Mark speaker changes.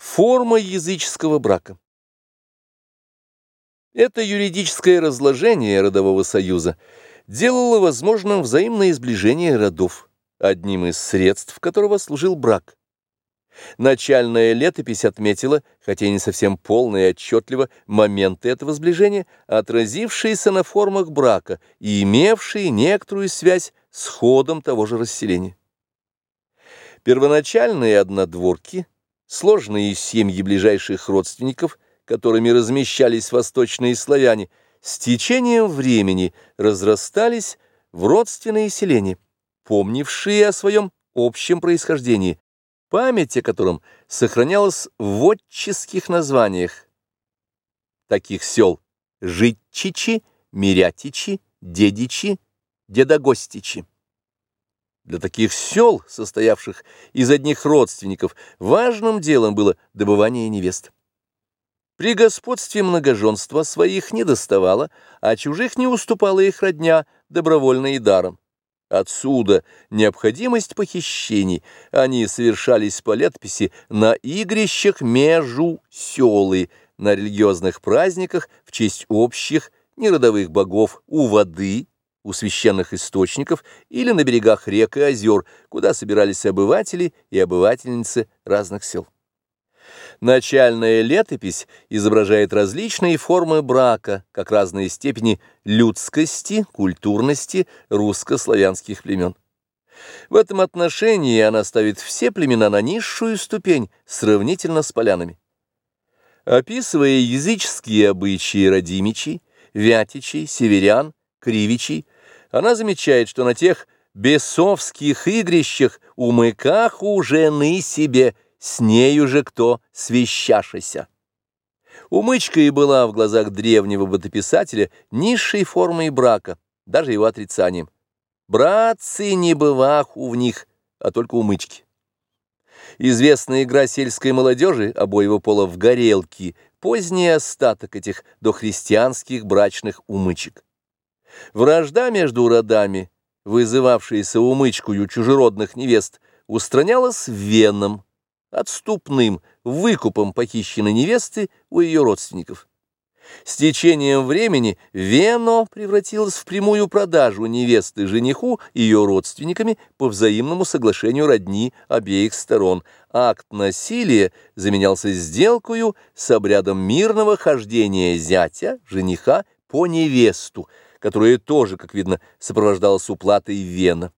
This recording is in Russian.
Speaker 1: Форма языческого брака. Это юридическое разложение родового союза делало возможным взаимное сближение родов, одним из средств которого служил брак. Начальная летопись отметила, хотя не совсем полно и отчетливо, моменты этого сближения, отразившиеся на формах брака и имевшие некоторую связь с ходом того же расселения. Первоначальные однодворки, сложные семьи ближайших родственников, которыми размещались восточные славяне, с течением времени разрастались в родственные селения, помнившие о своем общем происхождении, память о котором сохранялась в отческих названиях таких сел Житчичи, Мирятичи, Дедичи, Дедогостичи. Для таких сел, состоявших из одних родственников, важным делом было добывание невест. При господстве многоженства своих не доставало, а чужих не уступала их родня добровольно и даром. Отсюда необходимость похищений. Они совершались по летописи на игрищах межу селы, на религиозных праздниках в честь общих неродовых богов у воды, у священных источников или на берегах рек и озер, куда собирались обыватели и обывательницы разных сел. Начальная летопись изображает различные формы брака, как разные степени людскости, культурности русско-славянских племен. В этом отношении она ставит все племена на низшую ступень, сравнительно с полянами. Описывая языческие обычаи родимичей, вятичей, северян, кривичей, она замечает, что на тех бесовских игрищах умыках у жены себе – с нею же кто свящашися. Умычка и была в глазах древнего бытописателя низшей формой брака, даже его отрицанием. Братцы не бывах у в них, а только умычки. Известная игра сельской молодежи обоего пола в горелки, поздний остаток этих дохристианских брачных умычек. Вражда между родами, вызывавшаяся умычкою чужеродных невест, устранялась веном, отступным выкупом похищенной невесты у ее родственников. С течением времени Вено превратилось в прямую продажу невесты жениху и ее родственниками по взаимному соглашению родни обеих сторон. Акт насилия заменялся сделкою с обрядом мирного хождения зятя, жениха, по невесту, которая тоже, как видно, сопровождалась уплатой Вена.